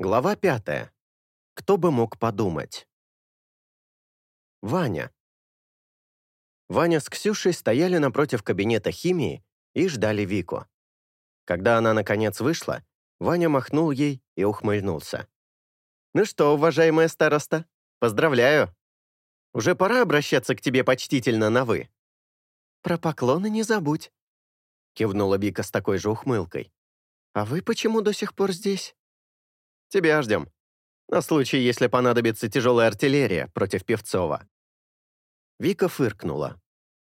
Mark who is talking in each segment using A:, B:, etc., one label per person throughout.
A: Глава пятая. Кто бы мог подумать? Ваня. Ваня с Ксюшей стояли напротив кабинета химии и ждали Вику. Когда она, наконец, вышла, Ваня махнул ей и ухмыльнулся. «Ну что, уважаемая староста, поздравляю! Уже пора обращаться к тебе почтительно на «вы». «Про поклоны не забудь», — кивнула Вика с такой же ухмылкой. «А вы почему до сих пор здесь?» Тебя ждем. На случай, если понадобится тяжелая артиллерия против Певцова». Вика фыркнула.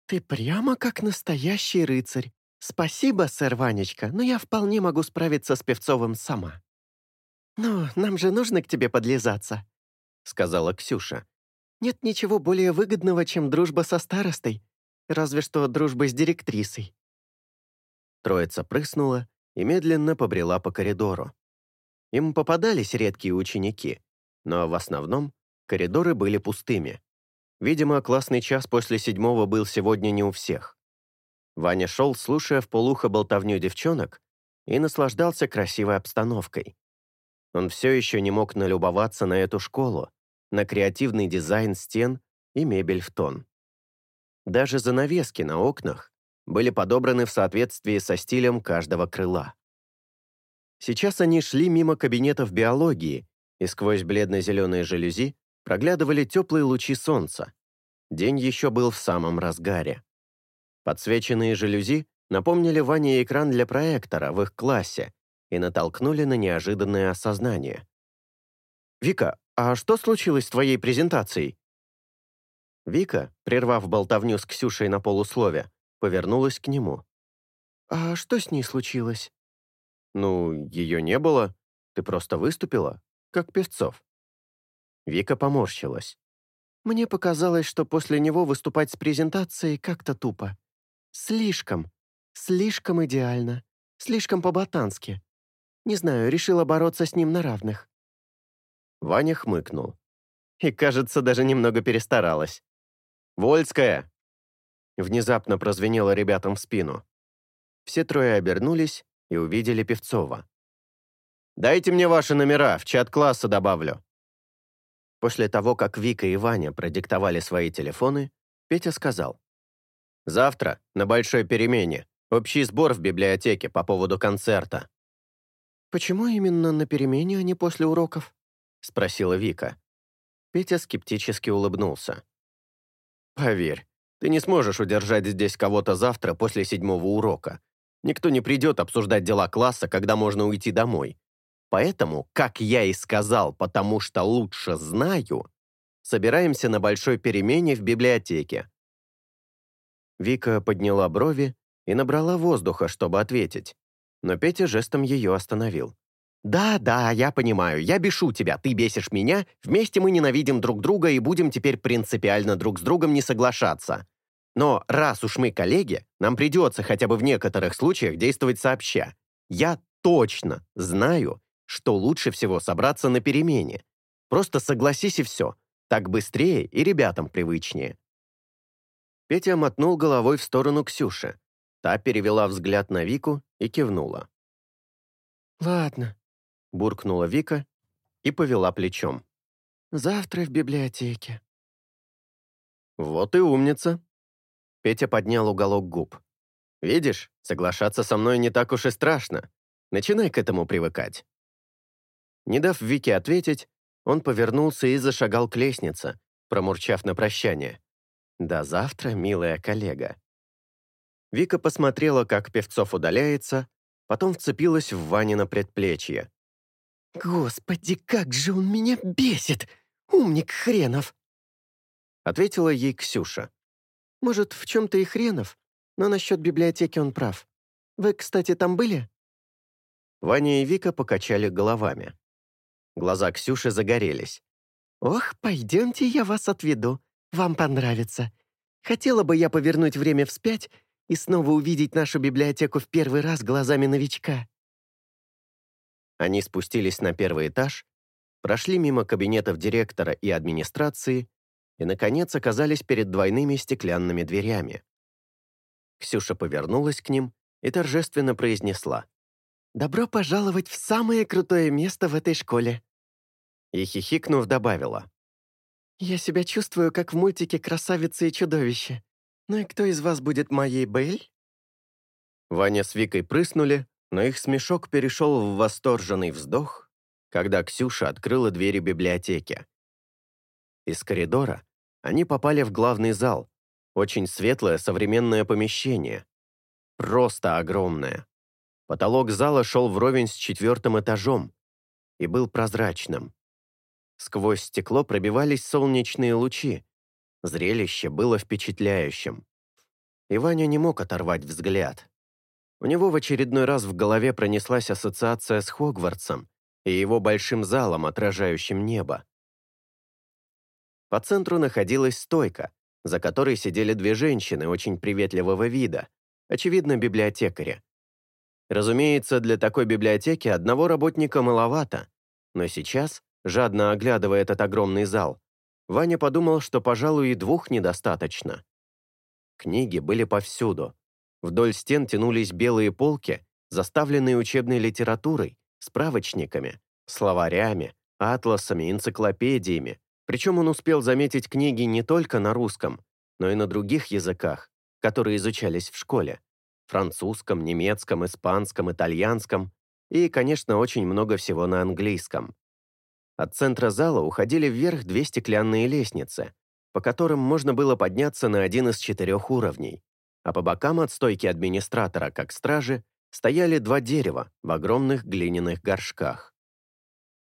A: «Ты прямо как настоящий рыцарь. Спасибо, сэр Ванечка, но я вполне могу справиться с Певцовым сама». «Ну, нам же нужно к тебе подлизаться», — сказала Ксюша. «Нет ничего более выгодного, чем дружба со старостой, разве что дружба с директрисой». Троица прыснула и медленно побрела по коридору. Им попадались редкие ученики, но в основном коридоры были пустыми. Видимо, классный час после седьмого был сегодня не у всех. Ваня шел, слушая в полухо болтовню девчонок, и наслаждался красивой обстановкой. Он все еще не мог налюбоваться на эту школу, на креативный дизайн стен и мебель в тон. Даже занавески на окнах были подобраны в соответствии со стилем каждого крыла. Сейчас они шли мимо кабинетов биологии, и сквозь бледно-зеленые жалюзи проглядывали теплые лучи солнца. День еще был в самом разгаре. Подсвеченные жалюзи напомнили Ване экран для проектора в их классе и натолкнули на неожиданное осознание. «Вика, а что случилось с твоей презентацией?» Вика, прервав болтовню с Ксюшей на полуслове, повернулась к нему. «А что с ней случилось?» «Ну, ее не было. Ты просто выступила, как Певцов». Вика поморщилась. «Мне показалось, что после него выступать с презентацией как-то тупо. Слишком, слишком идеально, слишком по-ботански. Не знаю, решила бороться с ним на равных». Ваня хмыкнул. И, кажется, даже немного перестаралась. «Вольская!» Внезапно прозвенело ребятам в спину. Все трое обернулись и увидели Певцова. «Дайте мне ваши номера, в чат класса добавлю». После того, как Вика и Ваня продиктовали свои телефоны, Петя сказал. «Завтра, на большой перемене, общий сбор в библиотеке по поводу концерта». «Почему именно на перемене, а не после уроков?» — спросила Вика. Петя скептически улыбнулся. «Поверь, ты не сможешь удержать здесь кого-то завтра после седьмого урока. Никто не придет обсуждать дела класса, когда можно уйти домой. Поэтому, как я и сказал, потому что лучше знаю, собираемся на большой перемене в библиотеке. Вика подняла брови и набрала воздуха, чтобы ответить. Но Петя жестом ее остановил. «Да, да, я понимаю, я бешу тебя, ты бесишь меня, вместе мы ненавидим друг друга и будем теперь принципиально друг с другом не соглашаться. Но раз уж мы коллеги, нам придется хотя бы в некоторых случаях действовать сообща. Я точно знаю, что лучше всего собраться на перемене. Просто согласись и все. Так быстрее и ребятам привычнее. Петя мотнул головой в сторону Ксюши. Та перевела взгляд на Вику и кивнула. «Ладно», — буркнула Вика и повела плечом. «Завтра в библиотеке». «Вот и умница», Петя поднял уголок губ. «Видишь, соглашаться со мной не так уж и страшно. Начинай к этому привыкать». Не дав Вике ответить, он повернулся и зашагал к лестнице, промурчав на прощание. «До завтра, милая коллега». Вика посмотрела, как Певцов удаляется, потом вцепилась в Ванина предплечье. «Господи, как же он меня бесит! Умник хренов!» Ответила ей Ксюша. Может, в чем-то и хренов, но насчет библиотеки он прав. Вы, кстати, там были?» Ваня и Вика покачали головами. Глаза Ксюши загорелись. «Ох, пойдемте, я вас отведу. Вам понравится. Хотела бы я повернуть время вспять и снова увидеть нашу библиотеку в первый раз глазами новичка». Они спустились на первый этаж, прошли мимо кабинетов директора и администрации и, наконец, оказались перед двойными стеклянными дверями. Ксюша повернулась к ним и торжественно произнесла. «Добро пожаловать в самое крутое место в этой школе!» И хихикнув, добавила. «Я себя чувствую, как в мультике «Красавица и чудовище». Ну и кто из вас будет моей Белль?» Ваня с Викой прыснули, но их смешок перешел в восторженный вздох, когда Ксюша открыла двери библиотеки. Из коридора они попали в главный зал, очень светлое современное помещение. Просто огромное. Потолок зала шел вровень с четвертым этажом и был прозрачным. Сквозь стекло пробивались солнечные лучи. Зрелище было впечатляющим. И Ваня не мог оторвать взгляд. У него в очередной раз в голове пронеслась ассоциация с Хогвартсом и его большим залом, отражающим небо. По центру находилась стойка, за которой сидели две женщины очень приветливого вида, очевидно, библиотекари. Разумеется, для такой библиотеки одного работника маловато, но сейчас, жадно оглядывая этот огромный зал, Ваня подумал, что, пожалуй, и двух недостаточно. Книги были повсюду. Вдоль стен тянулись белые полки, заставленные учебной литературой, справочниками, словарями, атласами, энциклопедиями, причем он успел заметить книги не только на русском, но и на других языках, которые изучались в школе. Французском, немецком, испанском, итальянском и, конечно, очень много всего на английском. От центра зала уходили вверх две стеклянные лестницы, по которым можно было подняться на один из четырех уровней, а по бокам от стойки администратора, как стражи, стояли два дерева в огромных глиняных горшках.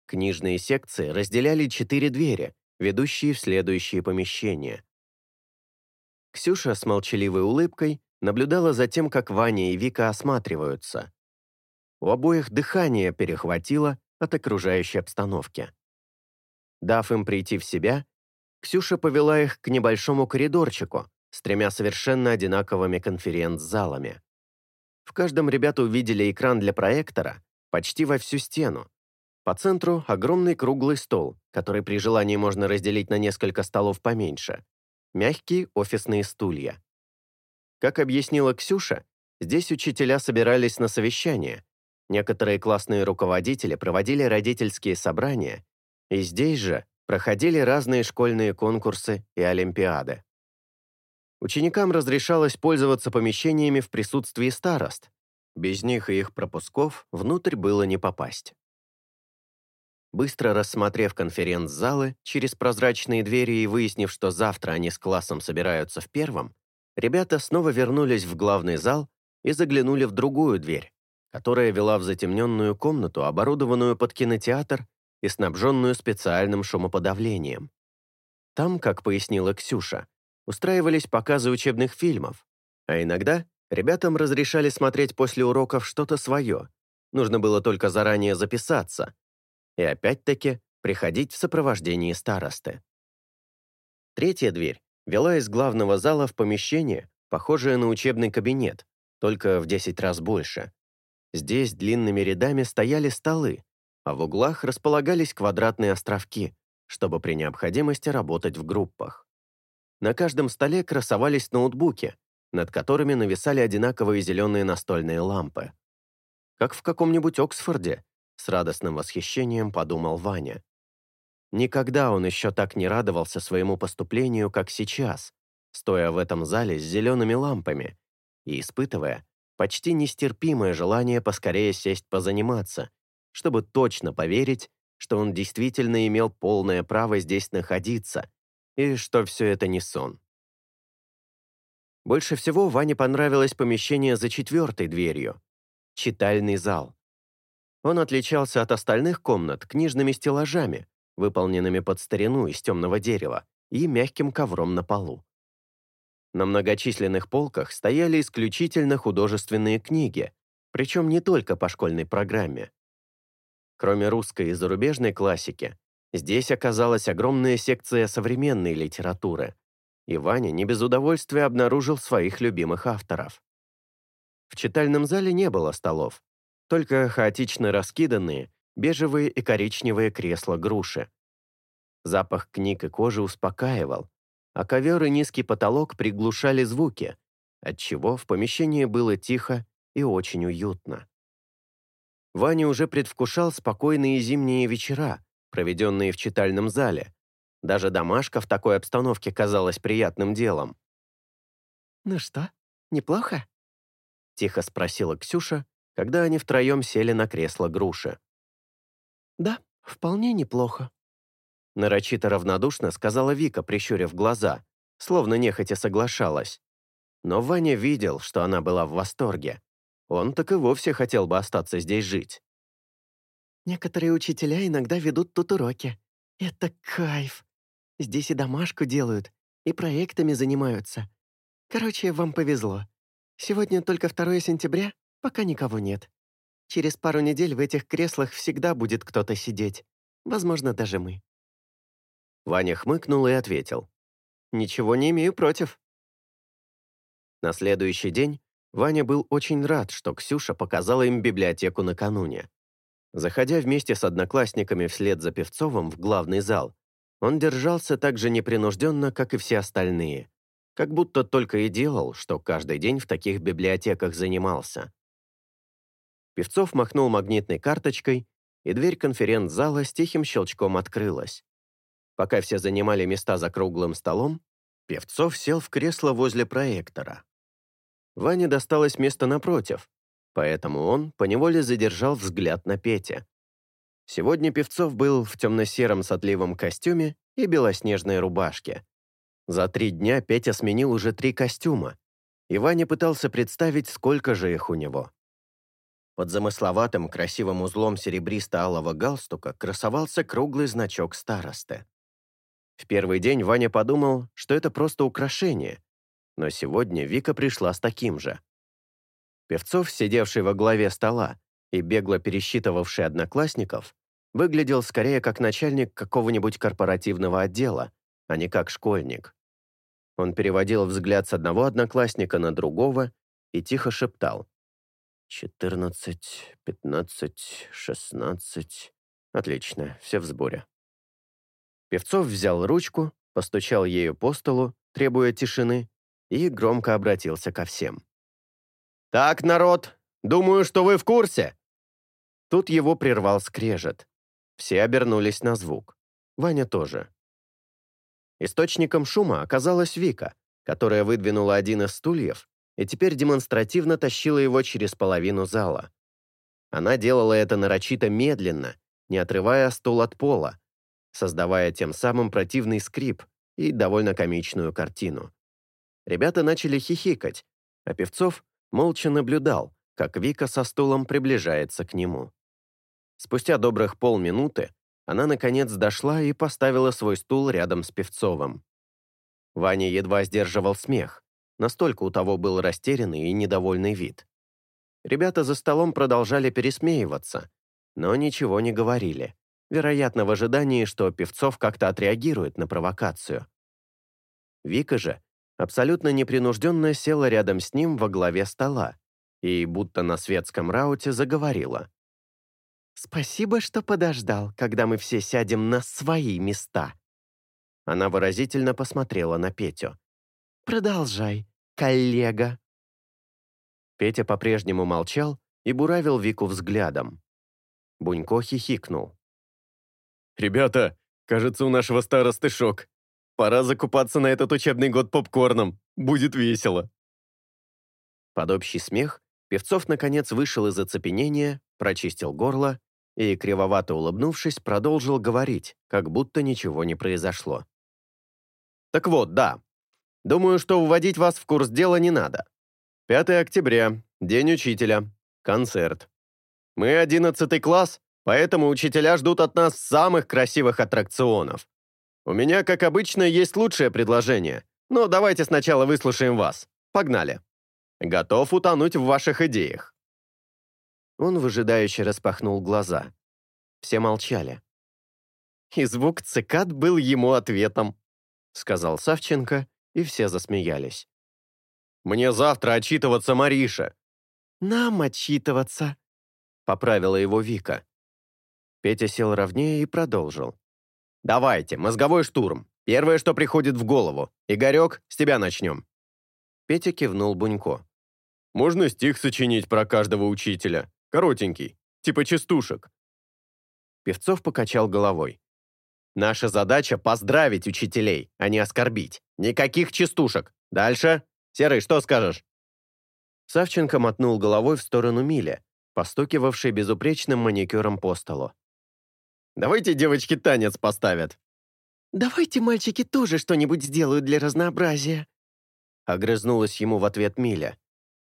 A: Книжные секции разделяли четыре двери, ведущие в следующие помещения. Ксюша с молчаливой улыбкой наблюдала за тем, как Ваня и Вика осматриваются. У обоих дыхание перехватило от окружающей обстановки. Дав им прийти в себя, Ксюша повела их к небольшому коридорчику с тремя совершенно одинаковыми конференц-залами. В каждом ребята увидели экран для проектора почти во всю стену, по центру огромный круглый стол, который при желании можно разделить на несколько столов поменьше. Мягкие офисные стулья. Как объяснила Ксюша, здесь учителя собирались на совещание. Некоторые классные руководители проводили родительские собрания, и здесь же проходили разные школьные конкурсы и олимпиады. Ученикам разрешалось пользоваться помещениями в присутствии старост. Без них и их пропусков внутрь было не попасть. Быстро рассмотрев конференц-залы через прозрачные двери и выяснив, что завтра они с классом собираются в первом, ребята снова вернулись в главный зал и заглянули в другую дверь, которая вела в затемненную комнату, оборудованную под кинотеатр и снабженную специальным шумоподавлением. Там, как пояснила Ксюша, устраивались показы учебных фильмов, а иногда ребятам разрешали смотреть после уроков что-то свое. Нужно было только заранее записаться, и опять-таки приходить в сопровождении старосты. Третья дверь вела из главного зала в помещение, похожее на учебный кабинет, только в 10 раз больше. Здесь длинными рядами стояли столы, а в углах располагались квадратные островки, чтобы при необходимости работать в группах. На каждом столе красовались ноутбуки, над которыми нависали одинаковые зеленые настольные лампы. Как в каком-нибудь Оксфорде, с радостным восхищением подумал Ваня. Никогда он еще так не радовался своему поступлению, как сейчас, стоя в этом зале с зелеными лампами и испытывая почти нестерпимое желание поскорее сесть позаниматься, чтобы точно поверить, что он действительно имел полное право здесь находиться и что все это не сон. Больше всего Ване понравилось помещение за четвертой дверью — читальный зал. Он отличался от остальных комнат книжными стеллажами, выполненными под старину из темного дерева, и мягким ковром на полу. На многочисленных полках стояли исключительно художественные книги, причем не только по школьной программе. Кроме русской и зарубежной классики, здесь оказалась огромная секция современной литературы, и Ваня не без удовольствия обнаружил своих любимых авторов. В читальном зале не было столов, только хаотично раскиданные бежевые и коричневые кресла груши. Запах книг и кожи успокаивал, а ковер и низкий потолок приглушали звуки, отчего в помещении было тихо и очень уютно. Ваня уже предвкушал спокойные зимние вечера, проведенные в читальном зале. Даже домашка в такой обстановке казалась приятным делом.
B: «Ну что, неплохо?»
A: — тихо спросила Ксюша, когда они втроем сели на кресло груши.
B: «Да, вполне неплохо», —
A: нарочито равнодушно сказала Вика, прищурив глаза, словно нехотя соглашалась. Но Ваня видел, что она была в восторге. Он так и вовсе хотел бы остаться здесь жить.
B: «Некоторые учителя иногда ведут тут уроки. Это кайф. Здесь и домашку делают, и проектами занимаются. Короче, вам повезло. Сегодня только 2 сентября, пока никого нет. Через пару недель в этих креслах всегда будет кто-то сидеть. Возможно, даже мы».
A: Ваня хмыкнул и ответил. «Ничего не имею против». На следующий день Ваня был очень рад, что Ксюша показала им библиотеку накануне. Заходя вместе с одноклассниками вслед за Певцовым в главный зал, он держался так же непринужденно, как и все остальные, как будто только и делал, что каждый день в таких библиотеках занимался. Певцов махнул магнитной карточкой, и дверь конференц-зала с тихим щелчком открылась. Пока все занимали места за круглым столом, Певцов сел в кресло возле проектора. Ване досталось место напротив, поэтому он поневоле задержал взгляд на Пете. Сегодня Певцов был в темно-сером с отливом костюме и белоснежной рубашке. За три дня Петя сменил уже три костюма, и Ваня пытался представить, сколько же их у него. Под замысловатым красивым узлом серебристо-алого галстука красовался круглый значок старосты. В первый день Ваня подумал, что это просто украшение, но сегодня Вика пришла с таким же. Певцов, сидевший во главе стола и бегло пересчитывавший одноклассников, выглядел скорее как начальник какого-нибудь корпоративного отдела, а не как школьник. Он переводил взгляд с одного одноклассника на другого и тихо шептал. «Четырнадцать, пятнадцать, шестнадцать. Отлично, все в сборе». Певцов взял ручку, постучал ею по столу, требуя тишины, и громко обратился ко всем. «Так, народ, думаю, что вы в курсе!» Тут его прервал скрежет. Все обернулись на звук. Ваня тоже. Источником шума оказалась Вика, которая выдвинула один из стульев и теперь демонстративно тащила его через половину зала. Она делала это нарочито медленно, не отрывая стул от пола, создавая тем самым противный скрип и довольно комичную картину. Ребята начали хихикать, а Певцов молча наблюдал, как Вика со стулом приближается к нему. Спустя добрых полминуты она, наконец, дошла и поставила свой стул рядом с Певцовым. Ваня едва сдерживал смех, настолько у того был растерянный и недовольный вид. Ребята за столом продолжали пересмеиваться, но ничего не говорили, вероятно, в ожидании, что Певцов как-то отреагирует на провокацию. Вика же абсолютно непринужденно села рядом с ним во главе стола и, будто на светском рауте, заговорила. «Спасибо, что подождал, когда мы все сядем на свои места». Она выразительно посмотрела на Петю. «Продолжай, коллега». Петя по-прежнему молчал и буравил Вику взглядом. Бунько хихикнул.
C: «Ребята, кажется, у нашего старосты шок. Пора закупаться на этот учебный год попкорном. Будет весело.
A: Под общий смех Певцов наконец вышел из оцепенения, прочистил горло и, кривовато улыбнувшись, продолжил говорить, как будто ничего не произошло. «Так вот, да. Думаю, что вводить вас в курс дела не надо. 5 октября, День учителя, концерт. Мы 11 класс, поэтому учителя ждут от нас самых красивых аттракционов. У меня, как обычно, есть лучшее предложение, но давайте сначала выслушаем вас. Погнали. Готов утонуть в ваших идеях». Он выжидающе распахнул глаза. Все молчали.
B: «И звук цикад был ему ответом», —
A: сказал Савченко, и все засмеялись.
C: «Мне завтра отчитываться Мариша».
B: «Нам отчитываться», —
A: поправила его Вика. Петя сел ровнее и продолжил.
C: Давайте, мозговой штурм. Первое, что приходит в голову. Игорек, с тебя начнем».
A: Петя кивнул Бунько.
C: «Можно стих сочинить про каждого учителя. Коротенький. типа частушек?»
A: Певцов покачал головой. «Наша задача — поздравить учителей, а не оскорбить. Никаких частушек. Дальше. Серый, что скажешь?» Савченко мотнул головой в сторону Миля, постукивавшей безупречным маникюром по столу. «Давайте девочки танец поставят».
B: «Давайте мальчики тоже что-нибудь сделают для разнообразия»,
A: огрызнулась ему в ответ Миля.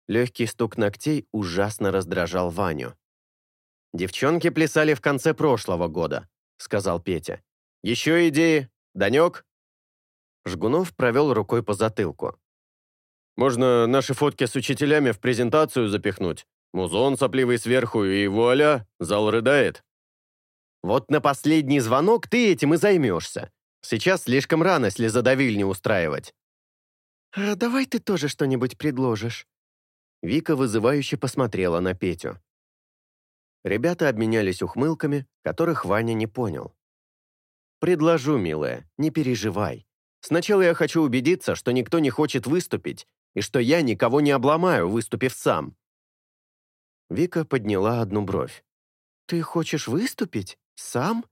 A: Легкий стук ногтей ужасно раздражал Ваню. «Девчонки плясали в конце прошлого года», — сказал Петя. «Еще идеи? Данек?» Жгунов провел рукой по затылку.
C: «Можно наши фотки с учителями в презентацию запихнуть. Музон сопливый сверху, и вуаля, зал рыдает».
A: «Вот на последний звонок ты этим и займешься. Сейчас слишком рано слезодавильни устраивать».
B: «А давай ты тоже что-нибудь предложишь»,
A: Вика вызывающе посмотрела на Петю. Ребята обменялись ухмылками, которых Ваня не понял. «Предложу, милая, не переживай. Сначала я хочу убедиться, что никто не хочет выступить, и что я никого не обломаю, выступив сам». Вика подняла одну бровь.
B: «Ты хочешь выступить? Сам?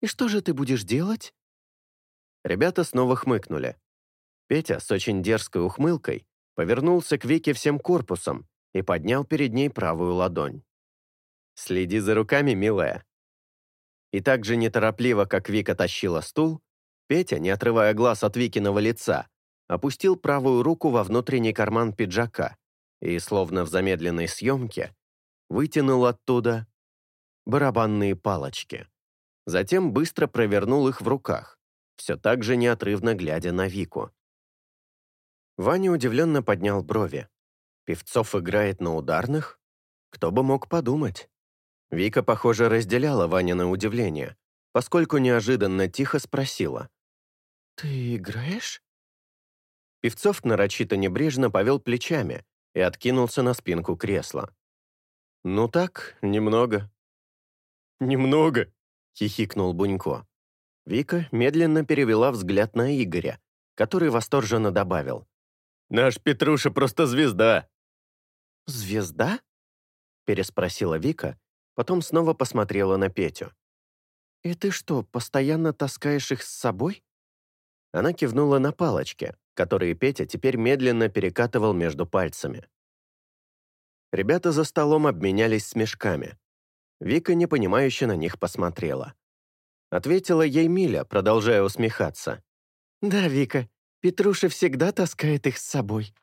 B: И что же ты будешь делать?»
A: Ребята снова хмыкнули. Петя с очень дерзкой ухмылкой повернулся к Вике всем корпусом и поднял перед ней правую ладонь. «Следи за руками, милая». И так же неторопливо, как Вика тащила стул, Петя, не отрывая глаз от Викиного лица, опустил правую руку во внутренний карман пиджака и, словно в замедленной съемке, вытянул оттуда барабанные палочки. Затем быстро провернул их в руках, все так же неотрывно глядя на Вику. Ваня удивленно поднял брови. Певцов играет на ударных? Кто бы мог подумать? Вика, похоже, разделяла Ваня удивление, поскольку неожиданно тихо спросила.
B: «Ты играешь?»
A: Певцов нарочито небрежно повел плечами и откинулся на спинку кресла. «Ну так, немного».
C: «Немного?»
A: — хихикнул Бунько. Вика медленно перевела взгляд на Игоря, который восторженно добавил.
C: Наш Петруша просто звезда».
B: «Звезда?» — переспросила Вика,
A: потом снова посмотрела на Петю.
B: «И ты что, постоянно таскаешь их с собой?»
A: Она кивнула на палочки, которые Петя теперь медленно перекатывал между пальцами. Ребята за столом обменялись смешками. Вика непонимающе на них посмотрела. Ответила ей Миля, продолжая усмехаться.
B: «Да, Вика, Петруша всегда таскает их с собой».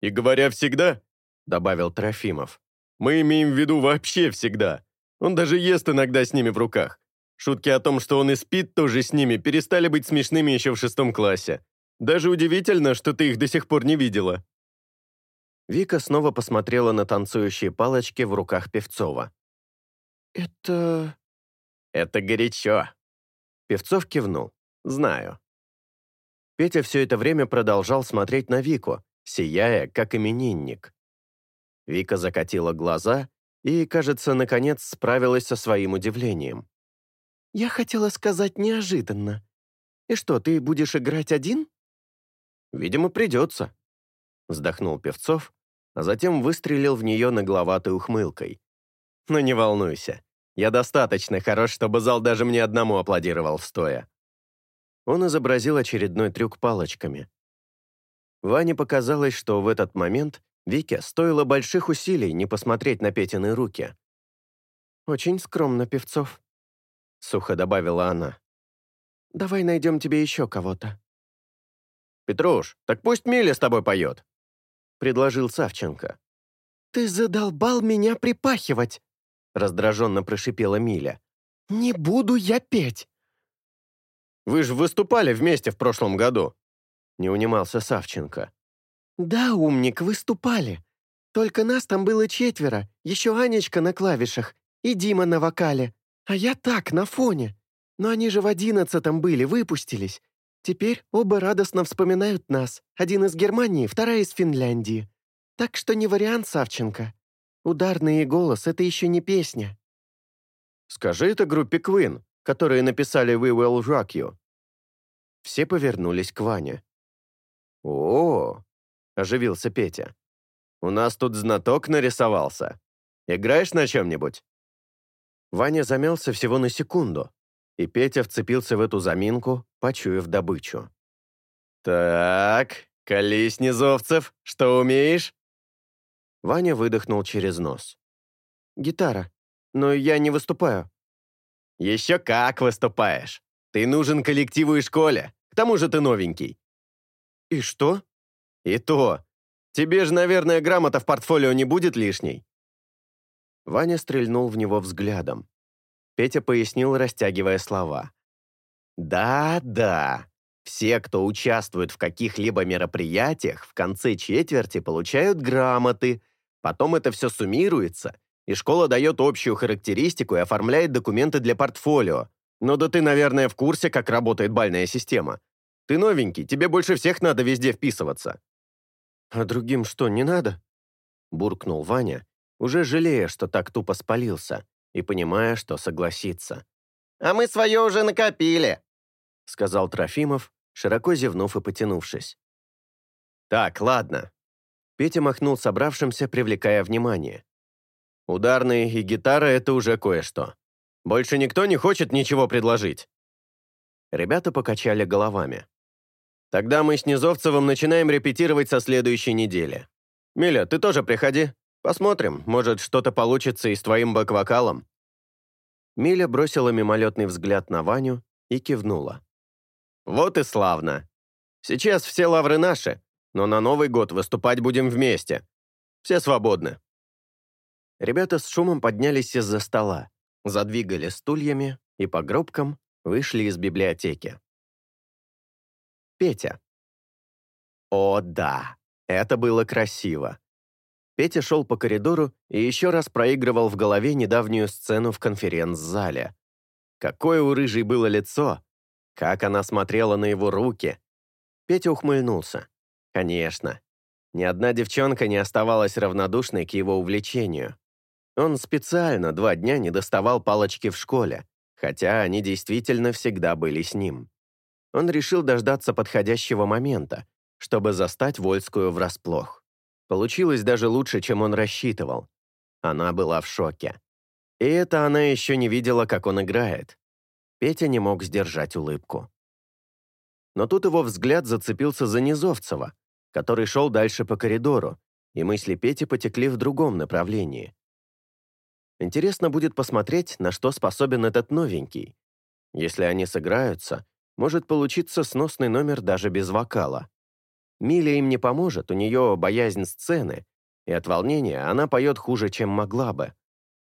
C: «И говоря «всегда», — добавил Трофимов, «мы имеем в виду вообще всегда. Он даже ест иногда с ними в руках. Шутки о том, что он и спит тоже с ними, перестали быть смешными еще в шестом классе. Даже удивительно, что ты их до сих пор не видела».
A: Вика снова посмотрела на танцующие палочки в руках Певцова.
B: «Это...»
A: «Это горячо». Певцов кивнул. «Знаю». Петя все это время продолжал смотреть на Вику, сияя, как именинник. Вика закатила глаза и, кажется, наконец справилась со своим удивлением.
B: «Я хотела сказать неожиданно. И что, ты будешь играть один?»
A: «Видимо, придется», — вздохнул Певцов, а затем выстрелил в нее нагловатой ухмылкой. «Но не волнуйся, я достаточно хорош, чтобы зал даже мне одному аплодировал стоя». Он изобразил очередной трюк палочками. Ване показалось, что в этот момент Вике стоило больших усилий не посмотреть на Петины руки.
B: «Очень скромно, Певцов», — сухо добавила она. «Давай найдем тебе еще кого-то».
A: «Петруш, так пусть Миля с тобой поет», — предложил Савченко.
B: «Ты задолбал меня припахивать», —
A: раздраженно прошипела Миля.
B: «Не буду я петь».
A: Вы же выступали вместе в прошлом году», — не унимался Савченко.
B: «Да, умник, выступали. Только нас там было четверо, еще Анечка на клавишах и Дима на вокале, а я так, на фоне. Но они же в одиннадцатом были, выпустились. Теперь оба радостно вспоминают нас. Один из Германии, вторая из Финляндии. Так что не вариант, Савченко. Ударный и голос — это еще не песня».
A: «Скажи это группе Queen», которые написали «We will rock you». Все повернулись к Ване. «О, -о, -о оживился Петя. «У нас тут знаток нарисовался. Играешь на чем-нибудь? Ваня замялся всего на секунду, и Петя вцепился в эту заминку, почуяв добычу.
C: «Так, колись, Низовцев, что умеешь?»
A: Ваня выдохнул через нос. «Гитара, но я не выступаю».
C: «Еще как выступаешь! Ты нужен коллективу и школе, к тому же ты новенький».
A: «И что?»
C: «И то. Тебе же, наверное, грамота в портфолио не будет лишней».
A: Ваня стрельнул в него взглядом. Петя пояснил, растягивая слова. «Да-да, все, кто участвует в каких-либо мероприятиях, в конце четверти получают грамоты, потом это все суммируется, и школа дает общую характеристику и оформляет документы для портфолио. Но да ты, наверное, в курсе, как работает бальная система. Ты новенький, тебе больше всех надо везде вписываться».
B: «А другим что, не надо?»
A: буркнул Ваня, уже жалея, что так тупо спалился, и понимая, что согласится.
C: «А мы свое уже накопили», —
A: сказал Трофимов, широко зевнув и потянувшись. «Так, ладно». Петя махнул собравшимся, привлекая внимание. «Ударные и гитара — это уже кое-что. Больше никто не хочет ничего предложить?» Ребята покачали головами. «Тогда мы с Низовцевым начинаем репетировать со следующей недели. Миля, ты тоже приходи. Посмотрим, может, что-то получится и с твоим бэк-вокалом». Миля бросила мимолетный взгляд на Ваню и кивнула. «Вот и славно. Сейчас все лавры наши, но на Новый год выступать будем вместе. Все свободны». Ребята с шумом поднялись из-за стола, задвигали стульями и по гробкам вышли из библиотеки. Петя. О, да, это было красиво. Петя шел по коридору и еще раз проигрывал в голове недавнюю сцену в конференц-зале. Какое у рыжей было лицо! Как она смотрела на его руки! Петя ухмыльнулся. Конечно. Ни одна девчонка не оставалась равнодушной к его увлечению. Он специально два дня не доставал палочки в школе, хотя они действительно всегда были с ним. Он решил дождаться подходящего момента, чтобы застать Вольскую врасплох. Получилось даже лучше, чем он рассчитывал. Она была в шоке. И это она еще не видела, как он играет. Петя не мог сдержать улыбку. Но тут его взгляд зацепился за Низовцева, который шел дальше по коридору, и мысли Пети потекли в другом направлении. Интересно будет посмотреть, на что способен этот новенький. Если они сыграются, может получиться сносный номер даже без вокала. Миля им не поможет, у нее боязнь сцены, и от волнения она поет хуже, чем могла бы.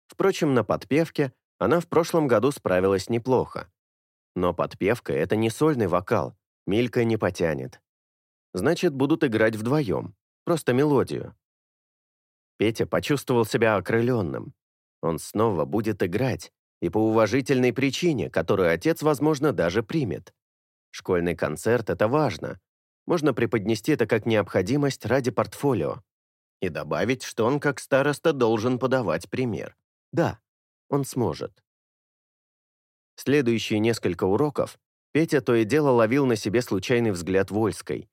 A: Впрочем, на подпевке она в прошлом году справилась неплохо. Но подпевка — это не сольный вокал, Милька не потянет. Значит, будут играть вдвоем, просто мелодию. Петя почувствовал себя окрыленным. Он снова будет играть, и по уважительной причине, которую отец, возможно, даже примет. Школьный концерт — это важно, можно преподнести это как необходимость ради портфолио и добавить, что он как староста должен подавать пример. Да, он сможет. Следующие несколько уроков Петя то и дело ловил на себе случайный взгляд Вольской.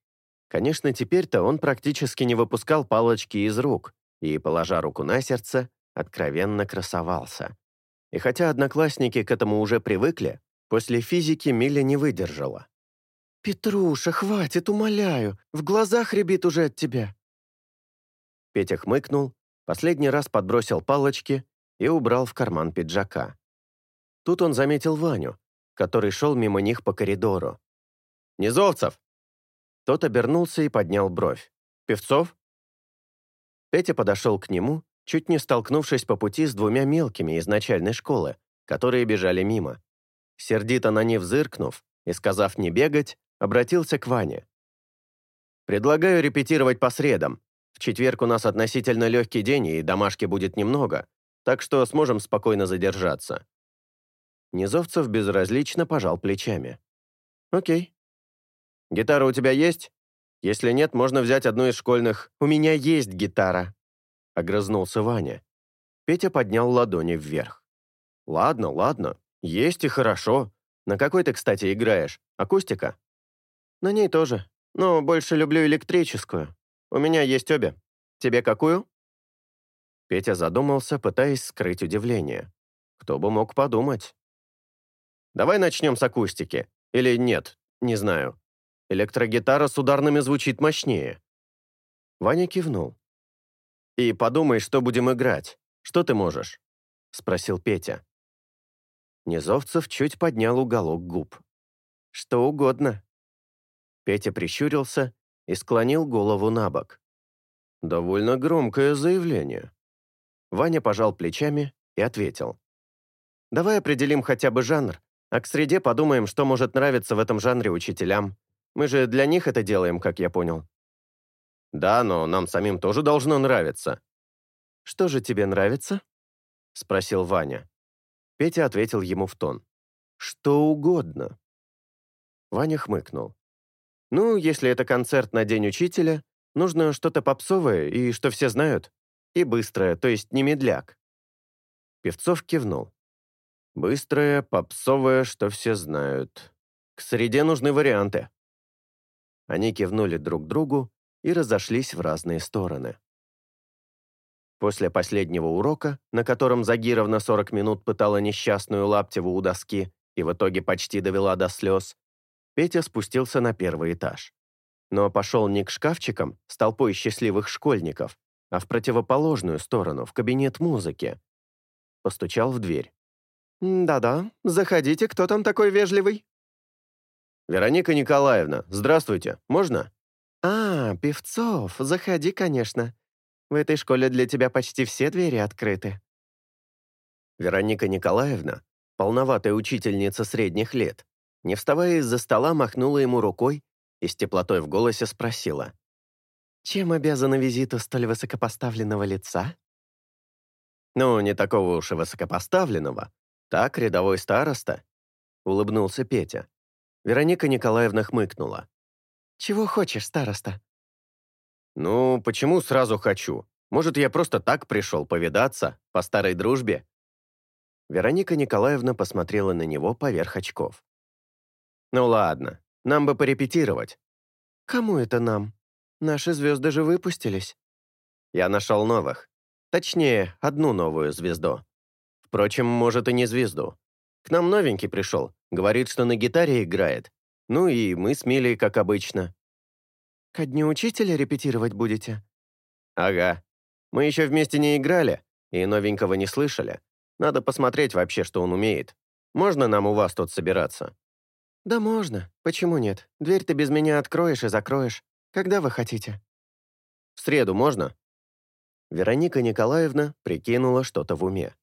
A: Конечно, теперь-то он практически не выпускал палочки из рук и, положа руку на сердце, откровенно красовался. И хотя одноклассники к этому уже привыкли, после физики Миля не выдержала.
B: «Петруша, хватит, умоляю, в глазах рябит уже от тебя».
A: Петя хмыкнул, последний раз подбросил палочки и убрал в карман пиджака. Тут он заметил Ваню, который шел мимо них по коридору. «Низовцев!» Тот обернулся и поднял бровь. «Певцов?» Петя подошел к нему, чуть не столкнувшись по пути с двумя мелкими из начальной школы, которые бежали мимо. Сердито на них зыркнув и сказав не бегать, обратился к Ване. «Предлагаю репетировать по средам. В четверг у нас относительно легкий день, и домашки будет немного, так что сможем спокойно задержаться». Низовцев безразлично пожал плечами. «Окей. Гитара у тебя есть? Если нет, можно взять одну из школьных. У меня есть гитара», — огрызнулся Ваня. Петя поднял ладони вверх. «Ладно, ладно, есть и хорошо. На какой ты, кстати, играешь? Акустика?» На ней тоже. Но больше люблю электрическую. У меня есть обе. Тебе какую?» Петя задумался, пытаясь скрыть удивление. Кто бы мог подумать. Давай начнем с акустики. Или нет, не знаю. Электрогитара с ударными звучит мощнее. Ваня кивнул. «И подумай, что будем играть. Что ты можешь?» — спросил Петя. Низовцев чуть поднял уголок губ. «Что угодно». Петя прищурился и склонил голову на бок. «Довольно громкое заявление». Ваня пожал плечами и ответил. «Давай определим хотя бы жанр, а к среде подумаем, что может нравиться в этом жанре учителям. Мы же для них это делаем, как я понял». «Да, но нам самим тоже должно нравиться». «Что же тебе нравится?» — спросил Ваня. Петя ответил ему в тон. «Что угодно». Ваня хмыкнул. «Ну, если это концерт на День учителя, нужно что-то попсовое и что все знают, и быстрое, то есть не медляк». Певцов кивнул. «Быстрое, попсовое, что все знают. К среде нужны варианты». Они кивнули друг другу и разошлись в разные стороны. После последнего урока, на котором Загировна 40 минут пытала несчастную Лаптеву у доски и в итоге почти довела до слез, Петя спустился на первый этаж. Но пошел не к шкафчикам с толпой счастливых школьников, а в противоположную сторону, в кабинет музыки. Постучал в дверь.
B: «Да-да, заходите, кто там такой вежливый?»
A: «Вероника Николаевна, здравствуйте, можно?»
B: «А, Певцов, заходи, конечно. В этой школе для тебя почти все двери открыты».
A: Вероника Николаевна, полноватая учительница средних лет, не вставая из-за стола, махнула ему рукой и с теплотой в голосе спросила.
B: «Чем обязана визиту столь высокопоставленного лица?»
A: «Ну, не такого уж и высокопоставленного. Так, рядовой староста», — улыбнулся Петя. Вероника Николаевна хмыкнула.
B: «Чего хочешь, староста?»
A: «Ну, почему сразу хочу? Может, я просто так пришел повидаться, по старой дружбе?» Вероника Николаевна посмотрела на него поверх очков. «Ну ладно, нам бы порепетировать».
B: «Кому это нам? Наши звезды же выпустились».
A: Я нашел новых. Точнее, одну новую звезду. Впрочем, может и не звезду. К нам новенький пришел, говорит, что на гитаре играет. Ну и мы с Милей, как обычно.
B: «Ко дню учителя репетировать будете?»
A: «Ага. Мы еще вместе не играли и новенького не слышали. Надо посмотреть вообще, что он умеет. Можно нам у вас тут собираться?»
B: «Да можно. Почему нет? Дверь ты без меня откроешь и закроешь. Когда вы хотите?»
A: «В среду можно?» Вероника Николаевна прикинула что-то в уме.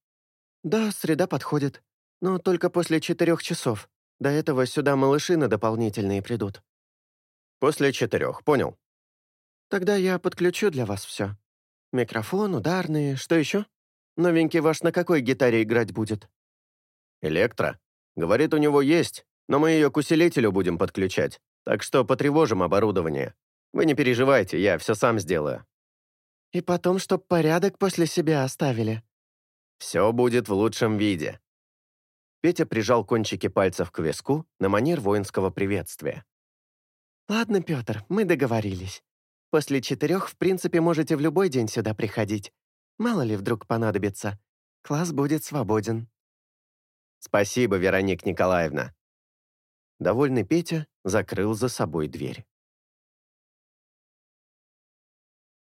B: «Да, среда подходит. Но только после четырех часов. До этого сюда малыши на дополнительные придут».
A: После четырех, понял.
B: Тогда я подключу для вас все. Микрофон, ударные, что еще? Новенький ваш на какой гитаре играть будет?
A: Электро. Говорит, у него есть, но мы ее к усилителю будем подключать, так что потревожим оборудование. Вы не переживайте, я все сам сделаю.
B: И потом, чтоб порядок после себя оставили.
A: Все будет в лучшем виде. Петя прижал кончики пальцев к виску на манер воинского приветствия.
B: «Ладно, Петр, мы договорились. После четырех, в принципе, можете в любой день сюда приходить. Мало ли вдруг понадобится. Класс будет свободен».
A: «Спасибо, Вероника Николаевна». Довольный Петя закрыл за собой дверь.